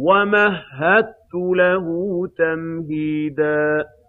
وَمَهَّدتُّ لَهُ تَمْهِيدًا